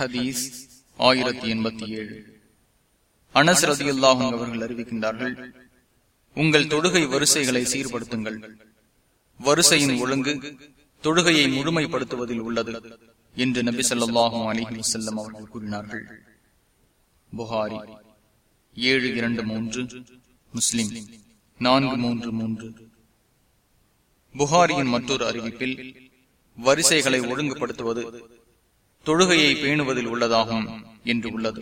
ஹதீஸ் ஆயிரத்தி எண்பத்தி ஏழு. அனஸ் ரதியுல்லாஹும் அவர்கள் அறிவிக்கின்றார்கள் உங்கள் தொழுகை வரிசைகளை சீர்படுத்துங்கள். வரிசையின் ஒழுங்கு தொழுகையை முழுமைப்படுத்துவதில் உள்ளது என்று நபி சொல்லாஹும் அலிஹி வசல்லம் அவர்கள் கூறினார்கள். புகாரி ஏழு இரண்டு மூன்று முஸ்லிம் நான்கு மூன்று மூன்று. புகாரியின் மற்றொரு அறிவிப்பில் வரிசைகளை ஒழுங்குபடுத்துவது தொழுகையை பேணுவதில் உள்ளதாகும் என்று உள்ளது.